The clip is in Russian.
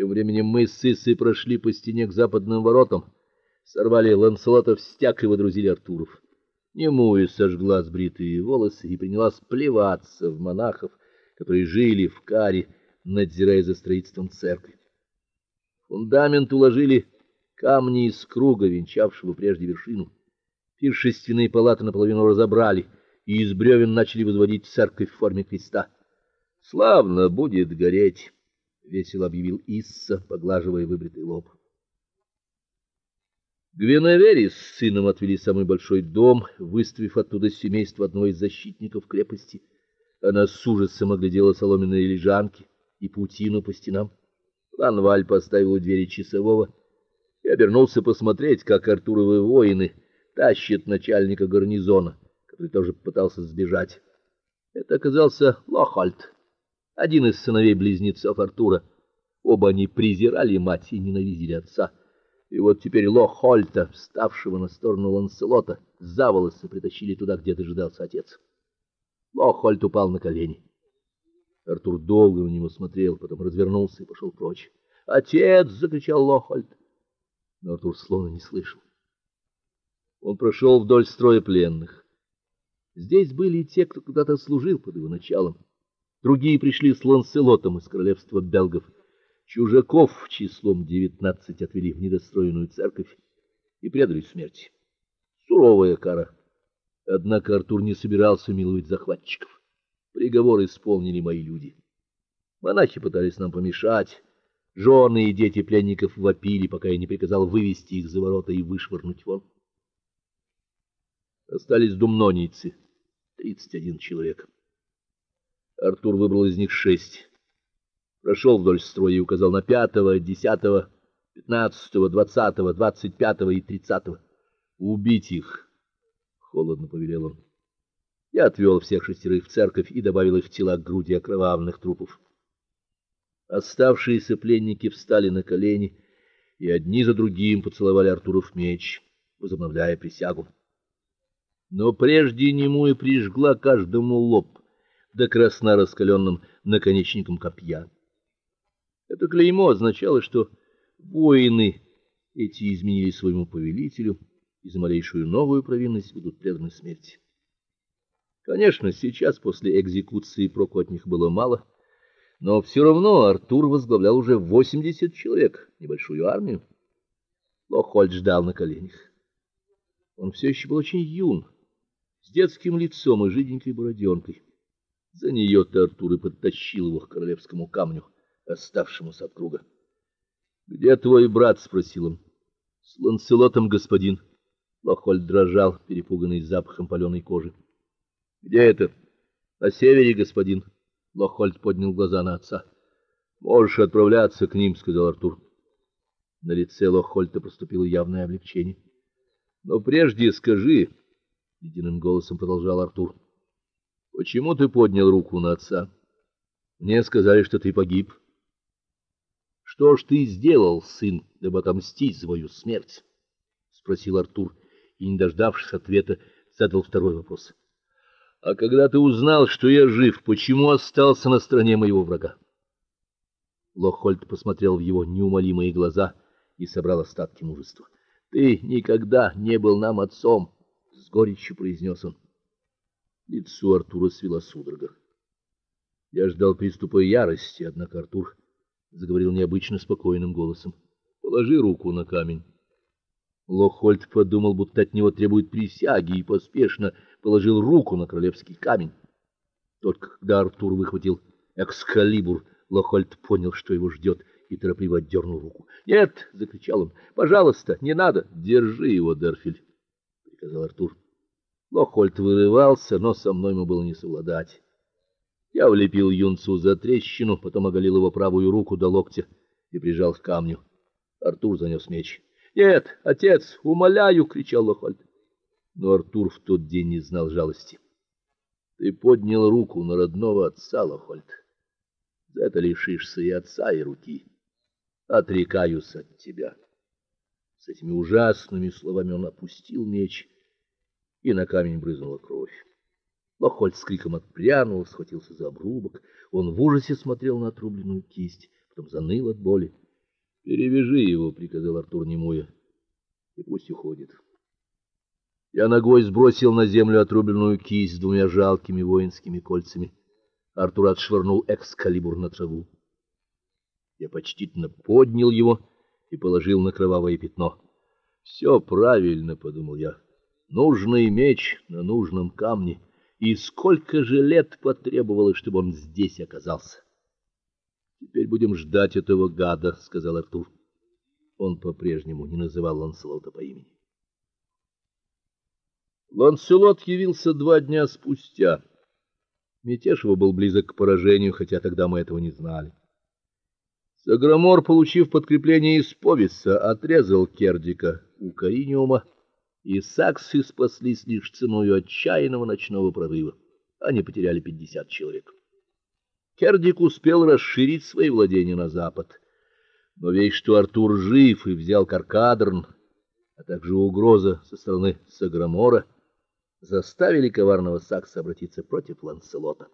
Тем временем мы с Иссой прошли по стене к западным воротам, сорвали Ланселотов стяг и водрузили Артуров. Немуя сожгла сбритые волосы и принялась плеваться в монахов, которые жили в каре, надзирая за строительством церкви. Фундамент уложили камни из круга, венчавшего прежде вершину. Пиршественные палаты наполовину разобрали, и из бревен начали возводить церковь в форме креста. Славно будет гореть весело объявил Исса, поглаживая выбритый лоб. Гвиневери с сыном отвели самый большой дом, выставив оттуда семейство одного из защитников крепости. Она с ужасом оглядела соломенные лежанки и паутину по стенам. Ланваль поставил у двери часового и обернулся посмотреть, как Артуровы воины тащат начальника гарнизона, который тоже пытался сбежать. Это оказался Лохальд один из сыновей близнецов Артура. Оба они презирали мать и ненавидели отца. И вот теперь Лохольта, вставшего на сторону Ланселота, за волосы притащили туда, где дожидался отец. Лохольт упал на колени. Артур долго на него смотрел, потом развернулся и пошел прочь. "Отец!" закричал Лохольт. Но Артур словно не слышал. Он прошел вдоль строя пленных. Здесь были и те, кто когда-то служил под его началом. Другие пришли с Ланселотом из королевства белгов. Чужаков числом девятнадцать отвели в недостроенную церковь и предали смерти. Суровая кара. Однако Артур не собирался миловать захватчиков. Приговор исполнили мои люди. Монахи пытались нам помешать. Жены и дети пленников вопили, пока я не приказал вывести их за ворота и вышвырнуть вон. Остались думнонийцы, тридцать один человек. Артур выбрал из них шесть. Прошел вдоль строя и указал на пятого, десятого, пятнадцатого, двадцатого, двадцать пятого и тридцатого. Убить их, холодно повелел он. Я отвел всех шестерых в церковь и добавил их тела к груди окровавленных трупов. Оставшиеся пленники встали на колени и одни за другим поцеловали Артуров меч, возобновляя присягу. Но прежде нему и прижгла каждому лоб да красна раскаленным наконечником копья. Это клеймо означало, что воины эти изменили своему повелителю и за малейшую новую провинность будут преданы смерти. Конечно, сейчас после экзекуции проку от них было мало, но все равно Артур возглавлял уже 80 человек, небольшую армию. Лохольд ждал на коленях. Он все еще был очень юн, с детским лицом и жиденькой бороденкой. За нее-то Артур и подтащил его к королевскому камню, оставшемуся от круга. "Где твой брат?" спросил он. "С Ланселотом, господин". Лохольд дрожал, перепуганный запахом паленой кожи. "Где это?" "На севере, господин". Лохольд поднял глаза на отца. "Можешь отправляться к ним", сказал Артур. На лице Лохольда проступило явное облегчение. "Но прежде скажи", ледяным голосом продолжал Артур. Почему ты поднял руку на отца? Мне сказали, что ты погиб. Что ж ты сделал, сын, дабы отомстить за свою смерть? спросил Артур и, не дождавшись ответа, задал второй вопрос. А когда ты узнал, что я жив, почему остался на стороне моего врага? Лохольд посмотрел в его неумолимые глаза и собрал остатки мужества. Ты никогда не был нам отцом, с горечью произнес он. Лицо Артура свело судорога. Я ждал приступа ярости, однако Артур заговорил необычно спокойным голосом. Положи руку на камень. Лохольд подумал, будто от него требуют присяги, и поспешно положил руку на королевский камень. Только когда Артур выхватил экскалибур, Лохольд понял, что его ждет, и торопливо отдернул руку. "Нет!" закричал он. "Пожалуйста, не надо, держи его, Дерфиль", приказал Артур. Лохольд вырывался, но со мной ему было не совладать. Я влепил юнцу за трещину, потом оголил его правую руку до локтя и прижал к камню. Артур занес меч. "Нет, отец, умоляю", кричал Лохольд. Но Артур в тот день не знал жалости. Ты поднял руку на родного отца, Лохольд. За это лишишься и отца, и руки. Отрекаюсь от тебя. С этими ужасными словами он опустил меч и на камень брызнула кровь. Лохольд с криком отпрянул, схватился за обрубок. Он в ужасе смотрел на отрубленную кисть, потом заныл от боли Перевяжи его, приказал Артур Немуя. И пусть уходит. Я ногой сбросил на землю отрубленную кисть с двумя жалкими воинскими кольцами. Артур отшвырнул экскалибур на траву. Я почтительно поднял его и положил на кровавое пятно. «Все правильно, подумал я. Нужный меч на нужном камне. И сколько же лет потребовалось, чтобы он здесь оказался? Теперь будем ждать этого гада, сказал Артур. Он по-прежнему не называл Ланселота по имени. Ланселот явился два дня спустя. Мятеж его был близок к поражению, хотя тогда мы этого не знали. Саграмор, получив подкрепление из Повиса, отрезал Кердика у Кариниума, и саксы спаслись лишь ценой отчаянного ночного прорыва. Они потеряли пятьдесят человек. Кердик успел расширить свои владения на запад. Но весь что Артур жив и взял Каркадерн, а также угроза со стороны Саграмора заставили коварного сакса обратиться против Ланселота.